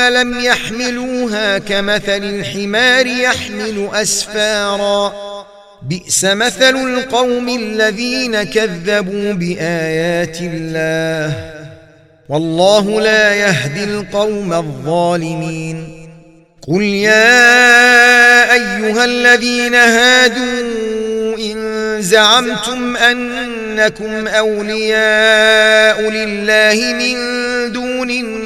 لم يحملوها كمثل الحمار يحمل أسفارا. بئس مثل القوم الذين كذبوا بآيات الله. والله لا يهدي القوم الظالمين. قل يا أيها الذين هادوا إن زعمتم أنكم أولياء لله من دون الناس